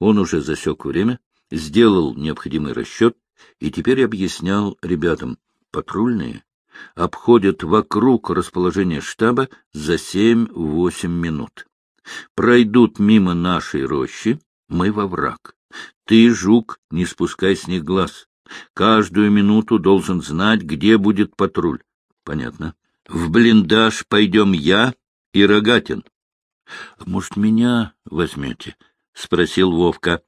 Он уже засек время, сделал необходимый расчет и теперь объяснял ребятам, патрульные обходят вокруг расположения штаба за 7-8 минут. Пройдут мимо нашей рощи, мы во враг. Ты, жук, не спускай с них глаз. Каждую минуту должен знать, где будет патруль. Понятно. В блиндаж пойдем я и Рогатин. — Может, меня возьмете? — спросил Вовка.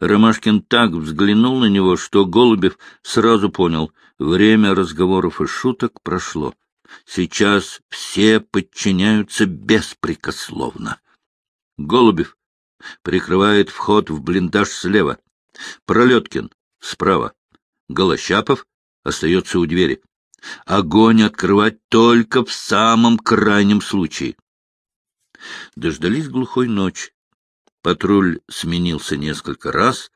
Ромашкин так взглянул на него, что Голубев сразу понял — время разговоров и шуток прошло. Сейчас все подчиняются беспрекословно. Голубев прикрывает вход в блиндаж слева. Пролеткин справа. Голощапов остается у двери. Огонь открывать только в самом крайнем случае. Дождались глухой ночи. Патруль сменился несколько раз,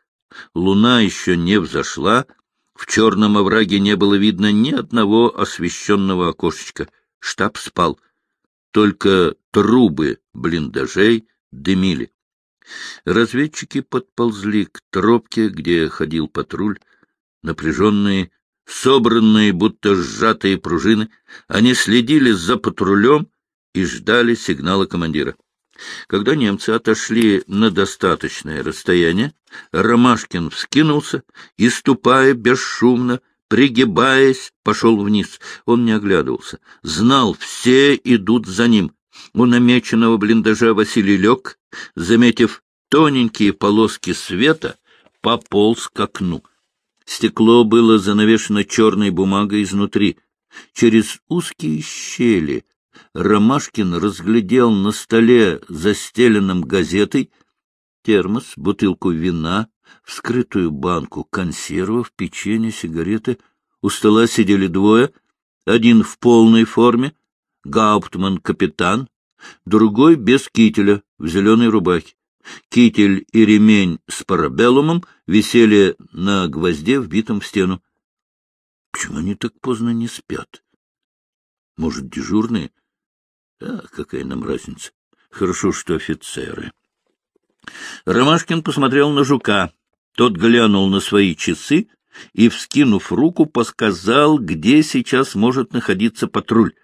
луна еще не взошла, в черном овраге не было видно ни одного освещенного окошечка. Штаб спал. Только трубы блиндажей дымили. Разведчики подползли к тропке, где ходил патруль. Напряженные, собранные, будто сжатые пружины, они следили за патрулем и ждали сигнала командира. Когда немцы отошли на достаточное расстояние, Ромашкин вскинулся и, ступая бесшумно, пригибаясь, пошел вниз. Он не оглядывался. Знал, все идут за ним. У намеченного блиндажа Василий лег, заметив тоненькие полоски света, пополз к окну. Стекло было занавешено черной бумагой изнутри. Через узкие щели Ромашкин разглядел на столе, застеленном газетой, термос, бутылку вина, вскрытую банку консервов, печенье, сигареты. У стола сидели двое, один в полной форме, гауптман-капитан, другой без кителя, в зеленой рубахе. Китель и ремень с парабеллумом висели на гвозде, вбитом в стену. Почему они так поздно не спят? Может, дежурные? А, какая нам разница? Хорошо, что офицеры. Ромашкин посмотрел на жука. Тот глянул на свои часы и, вскинув руку, подсказал, где сейчас может находиться патруль.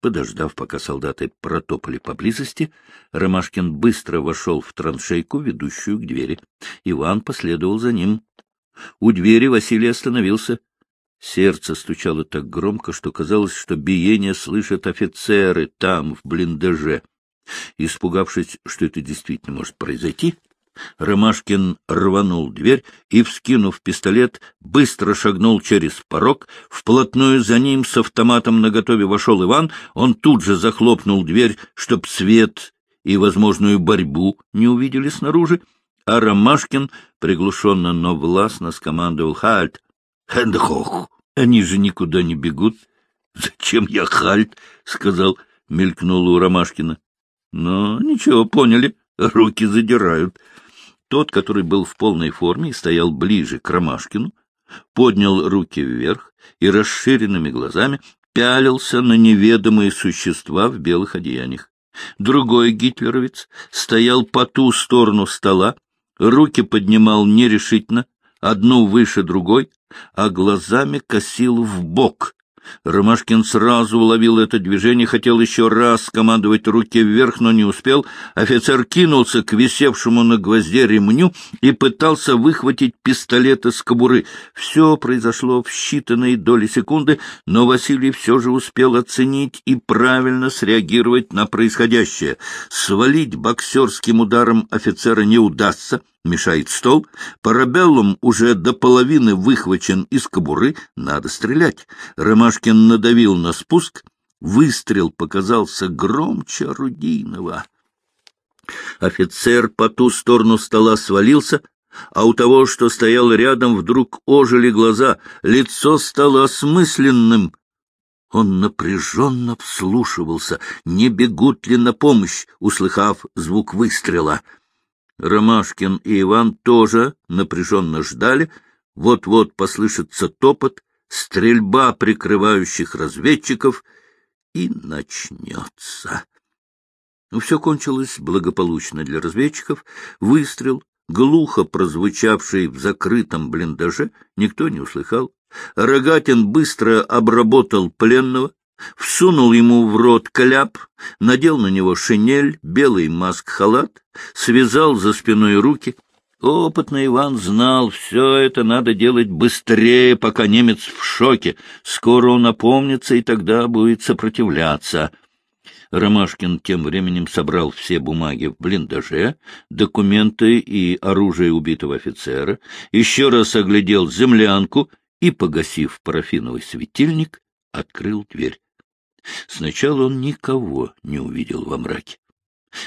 Подождав, пока солдаты протопали поблизости, Ромашкин быстро вошел в траншейку, ведущую к двери. Иван последовал за ним. У двери Василий остановился. Сердце стучало так громко, что казалось, что биение слышат офицеры там, в блиндаже. Испугавшись, что это действительно может произойти, Ромашкин рванул дверь и, вскинув пистолет, быстро шагнул через порог. Вплотную за ним с автоматом наготове вошел Иван. Он тут же захлопнул дверь, чтоб свет и возможную борьбу не увидели снаружи. А Ромашкин приглушенно, но властно скомандовал «Хальт! Хэндхох! Они же никуда не бегут!» «Зачем я хальт?» — сказал, мелькнул у Ромашкина. «Но ничего, поняли, руки задирают». Тот, который был в полной форме и стоял ближе к Ромашкину, поднял руки вверх и расширенными глазами пялился на неведомые существа в белых одеяниях. Другой гитлеровец стоял по ту сторону стола, руки поднимал нерешительно, одну выше другой, а глазами косил в бок, Ромашкин сразу уловил это движение, хотел еще раз командовать руки вверх, но не успел. Офицер кинулся к висевшему на гвозде ремню и пытался выхватить пистолет из кобуры. Все произошло в считанные доли секунды, но Василий все же успел оценить и правильно среагировать на происходящее. Свалить боксерским ударом офицера не удастся, мешает стол. Парабеллум уже до половины выхвачен из кобуры, надо стрелять. Ромашкин надавил на спуск, выстрел показался громче орудийного. Офицер по ту сторону стола свалился, а у того, что стоял рядом, вдруг ожили глаза, лицо стало осмысленным. Он напряженно вслушивался, не бегут ли на помощь, услыхав звук выстрела — Ромашкин и Иван тоже напряженно ждали. Вот-вот послышится топот, стрельба прикрывающих разведчиков, и начнется. Но все кончилось благополучно для разведчиков. Выстрел, глухо прозвучавший в закрытом блиндаже, никто не услыхал. Рогатин быстро обработал пленного, всунул ему в рот кляп, надел на него шинель, белый маск-халат, связал за спиной руки. Опытный Иван знал, все это надо делать быстрее, пока немец в шоке. Скоро он опомнится, и тогда будет сопротивляться. Ромашкин тем временем собрал все бумаги в блиндаже, документы и оружие убитого офицера, еще раз оглядел землянку и, погасив парафиновый светильник, открыл дверь. Сначала он никого не увидел во мраке.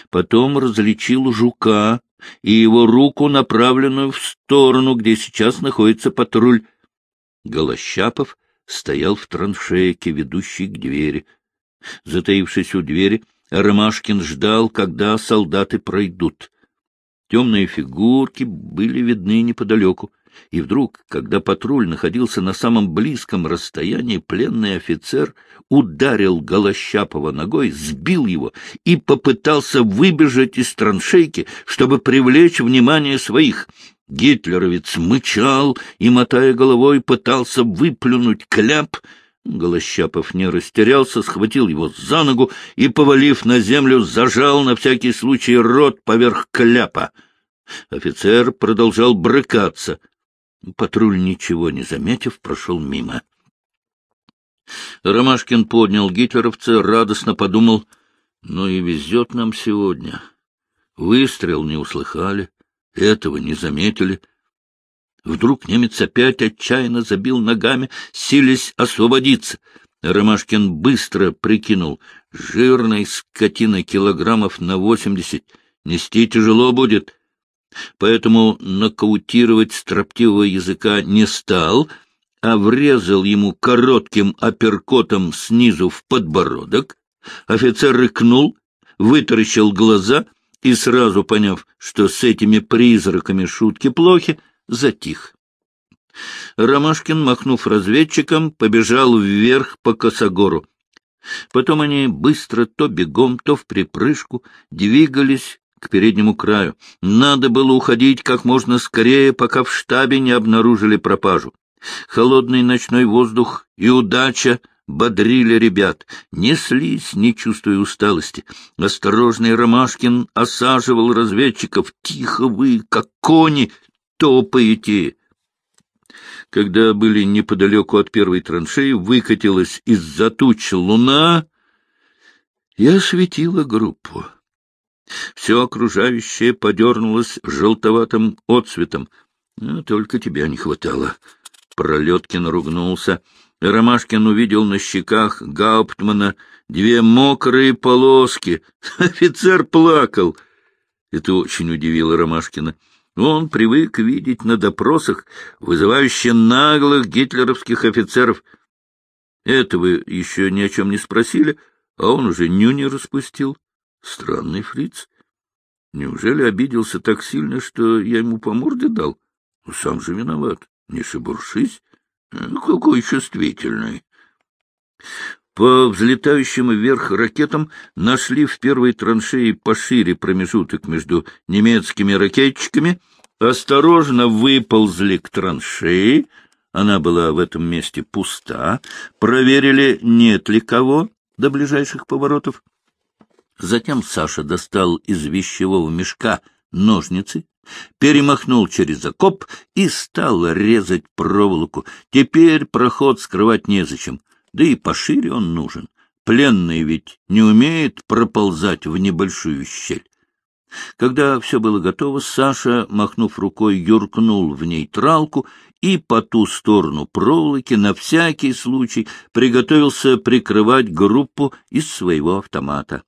Потом различил жука и его руку, направленную в сторону, где сейчас находится патруль. Голощапов стоял в траншейке, ведущей к двери. Затаившись у двери, Ромашкин ждал, когда солдаты пройдут. Темные фигурки были видны неподалеку. И вдруг, когда патруль находился на самом близком расстоянии, пленный офицер ударил Голощапова ногой, сбил его и попытался выбежать из траншейки, чтобы привлечь внимание своих. Гитлеровец мычал и, мотая головой, пытался выплюнуть кляп. Голощапов не растерялся, схватил его за ногу и, повалив на землю, зажал на всякий случай рот поверх кляпа. Офицер продолжал брыкаться — Патруль, ничего не заметив, прошел мимо. Ромашкин поднял гитлеровца, радостно подумал, ну и везет нам сегодня. Выстрел не услыхали, этого не заметили. Вдруг немец опять отчаянно забил ногами, силясь освободиться. Ромашкин быстро прикинул, жирной скотина килограммов на восемьдесят, нести тяжело будет — поэтому нокаутировать строптивого языка не стал, а врезал ему коротким апперкотом снизу в подбородок. Офицер рыкнул, вытаращил глаза и, сразу поняв, что с этими призраками шутки плохи, затих. Ромашкин, махнув разведчиком, побежал вверх по косогору. Потом они быстро, то бегом, то в припрыжку, двигались к переднему краю. Надо было уходить как можно скорее, пока в штабе не обнаружили пропажу. Холодный ночной воздух и удача бодрили ребят, неслись, не чувствуя усталости. Осторожный Ромашкин осаживал разведчиков. «Тихо вы, как кони, топаете!» Когда были неподалеку от первой траншеи, выкатилась из-за туч луна и осветила группу. Все окружающее подернулось желтоватым отцветом. Ну, только тебя не хватало. Пролеткин ругнулся. Ромашкин увидел на щеках Гауптмана две мокрые полоски. Офицер плакал. Это очень удивило Ромашкина. Он привык видеть на допросах вызывающие наглых гитлеровских офицеров. Это вы еще ни о чем не спросили, а он уже нюни распустил. Странный фриц. Неужели обиделся так сильно, что я ему по морде дал? Ну, сам же виноват. Не шебуршись. Какой чувствительный. По взлетающим вверх ракетам нашли в первой траншеи пошире промежуток между немецкими ракетчиками, осторожно выползли к траншеи, она была в этом месте пуста, проверили, нет ли кого до ближайших поворотов. Затем Саша достал из вещевого мешка ножницы, перемахнул через окоп и стал резать проволоку. Теперь проход скрывать незачем, да и пошире он нужен. Пленный ведь не умеет проползать в небольшую щель. Когда все было готово, Саша, махнув рукой, юркнул в нейтралку и по ту сторону проволоки на всякий случай приготовился прикрывать группу из своего автомата.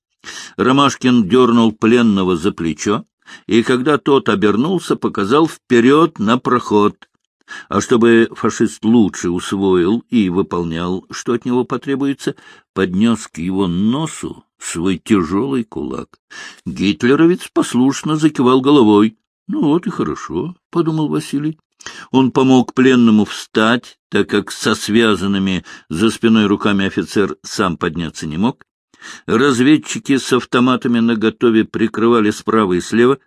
Ромашкин дернул пленного за плечо, и когда тот обернулся, показал вперед на проход. А чтобы фашист лучше усвоил и выполнял, что от него потребуется, поднес к его носу свой тяжелый кулак. Гитлеровец послушно закивал головой. — Ну вот и хорошо, — подумал Василий. Он помог пленному встать, так как со связанными за спиной руками офицер сам подняться не мог. Разведчики с автоматами наготове прикрывали справа и слева.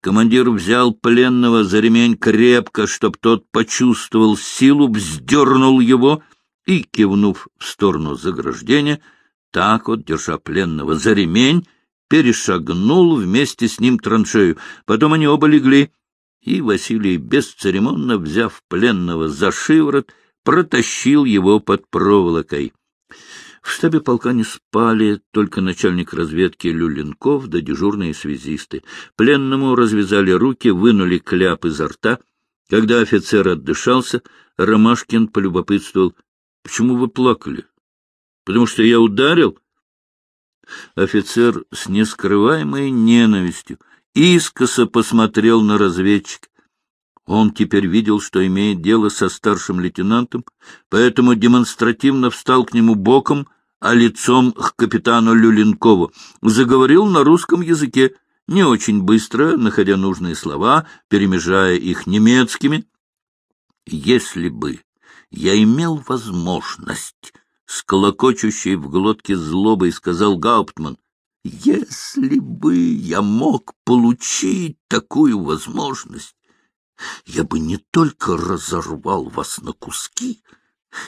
Командир взял пленного за ремень крепко, чтоб тот почувствовал силу, вздернул его и, кивнув в сторону заграждения, так вот, держа пленного за ремень, перешагнул вместе с ним траншею. Потом они оба легли, и Василий, бесцеремонно взяв пленного за шиворот, протащил его под проволокой. В штабе полка не спали только начальник разведки Люленков да дежурные связисты. Пленному развязали руки, вынули кляп изо рта. Когда офицер отдышался, Ромашкин полюбопытствовал. — Почему вы плакали? — Потому что я ударил? Офицер с нескрываемой ненавистью искоса посмотрел на разведчика. Он теперь видел, что имеет дело со старшим лейтенантом, поэтому демонстративно встал к нему боком, а лицом к капитану Люленкову. Заговорил на русском языке, не очень быстро, находя нужные слова, перемежая их немецкими. «Если бы я имел возможность...» С колокочущей в глотке злобой сказал Гауптман. «Если бы я мог получить такую возможность, я бы не только разорвал вас на куски,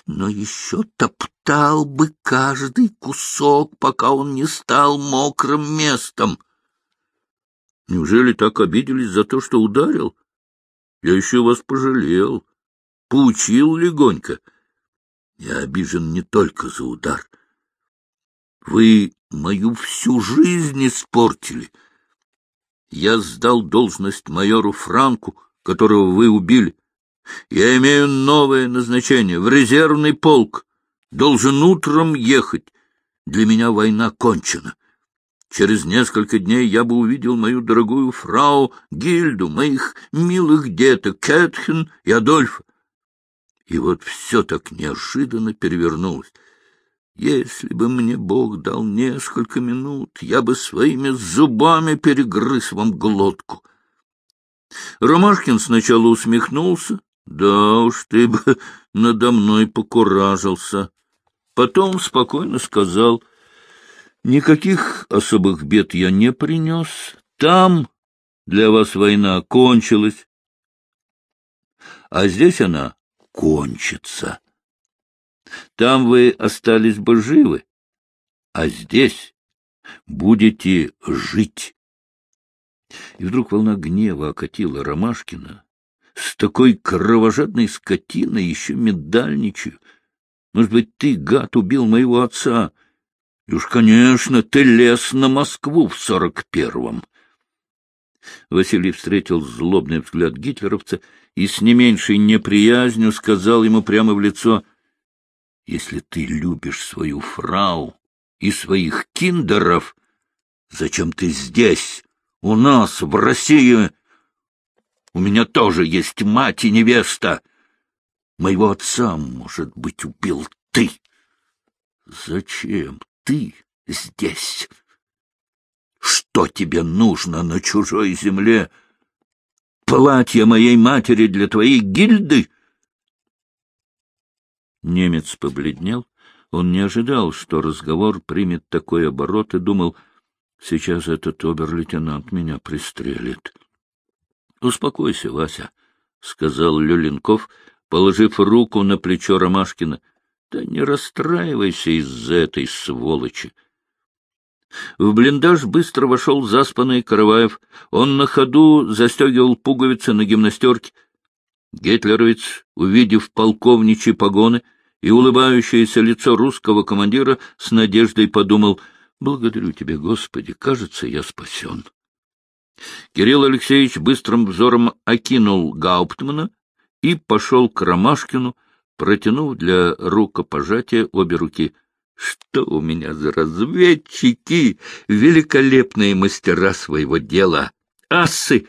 но еще топтал бы каждый кусок, пока он не стал мокрым местом. Неужели так обиделись за то, что ударил? Я еще вас пожалел, поучил легонько. Я обижен не только за удар. Вы мою всю жизнь испортили. Я сдал должность майору Франку, которого вы убили. Я имею новое назначение в резервный полк. Должен утром ехать. Для меня война кончена. Через несколько дней я бы увидел мою дорогую фрау Гильду, моих милых деток Кэтхен и Адольфа. И вот все так неожиданно перевернулось. Если бы мне Бог дал несколько минут, я бы своими зубами перегрыз вам глотку. Ромашкин сначала усмехнулся. Да уж ты бы надо мной покуражился. Потом спокойно сказал, никаких особых бед я не принес. Там для вас война кончилась, а здесь она кончится. Там вы остались бы живы, а здесь будете жить. И вдруг волна гнева окатила Ромашкина. С такой кровожадной скотиной еще медальничаю. Может быть, ты, гад, убил моего отца? И уж, конечно, ты лез на Москву в сорок первом. Василий встретил злобный взгляд гитлеровца и с не меньшей неприязнью сказал ему прямо в лицо, — Если ты любишь свою фрау и своих киндеров, зачем ты здесь, у нас, в России? У меня тоже есть мать и невеста. Моего отца, может быть, убил ты. Зачем ты здесь? Что тебе нужно на чужой земле? Платье моей матери для твоей гильды? Немец побледнел. Он не ожидал, что разговор примет такой оборот, и думал, сейчас этот обер-лейтенант меня пристрелит. — Успокойся, Вася, — сказал Люленков, положив руку на плечо Ромашкина. — Да не расстраивайся из-за этой сволочи. В блиндаж быстро вошел заспанный Караваев. Он на ходу застегивал пуговицы на гимнастерке. Гитлеровец, увидев полковничьи погоны и улыбающееся лицо русского командира, с надеждой подумал, «Благодарю тебя, Господи, кажется, я спасен». Кирилл Алексеевич быстрым взором окинул Гауптмана и пошел к Ромашкину, протянув для рукопожатия обе руки. Что у меня за разведчики, великолепные мастера своего дела, асы!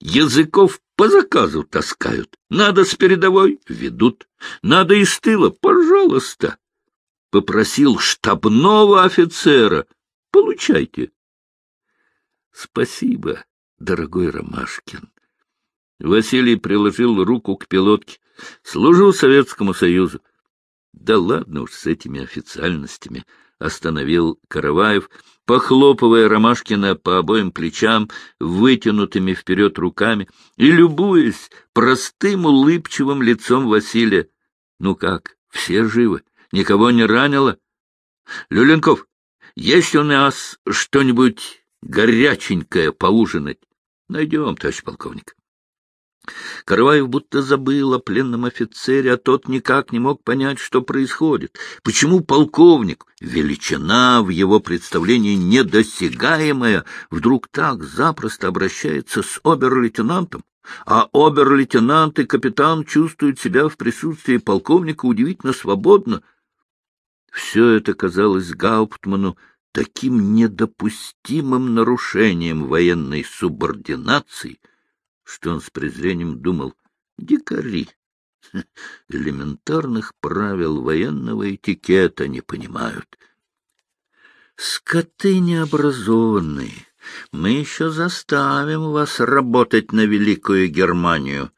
Языков по заказу таскают. Надо с передовой — ведут. Надо из тыла — пожалуйста. Попросил штабного офицера. Получайте. Спасибо, дорогой Ромашкин. Василий приложил руку к пилотке. Служу Советскому Союзу. Да ладно уж с этими официальностями. остановил Караваев, похлопывая Ромашкина по обоим плечам, вытянутыми вперед руками, и любуясь простым улыбчивым лицом Василия. — Ну как, все живы? Никого не ранило? — Люленков, есть у нас что-нибудь горяченькое поужинать? — Найдем, товарищ полковник. Караваев будто забыл о пленном офицере, а тот никак не мог понять, что происходит. Почему полковник, величина в его представлении недосягаемая, вдруг так запросто обращается с обер-лейтенантом? А обер-лейтенант и капитан чувствуют себя в присутствии полковника удивительно свободно. Все это казалось Гауптману таким недопустимым нарушением военной субординации, что он с презрением думал «дикари». Элементарных правил военного этикета не понимают. Скоты необразованные, мы еще заставим вас работать на Великую Германию.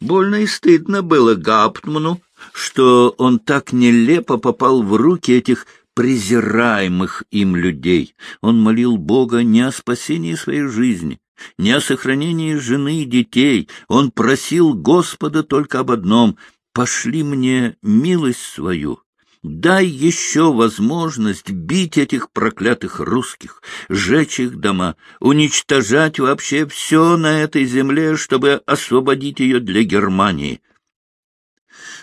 Больно и стыдно было Гаптману, что он так нелепо попал в руки этих презираемых им людей. Он молил Бога не о спасении своей жизни, не о сохранении жены и детей. Он просил Господа только об одном — «Пошли мне милость свою». Дай еще возможность бить этих проклятых русских, жечь их дома, уничтожать вообще все на этой земле, чтобы освободить ее для Германии.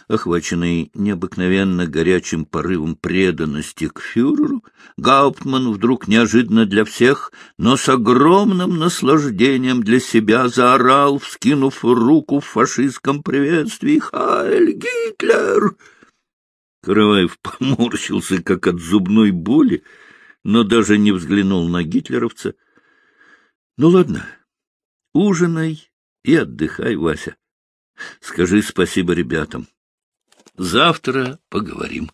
Охваченный необыкновенно горячим порывом преданности к фюреру, Гауптман вдруг неожиданно для всех, но с огромным наслаждением для себя заорал, вскинув руку в фашистском приветствии «Хайль Гитлер!» Караваев поморщился, как от зубной боли, но даже не взглянул на гитлеровца. — Ну, ладно, ужинай и отдыхай, Вася. Скажи спасибо ребятам. Завтра поговорим.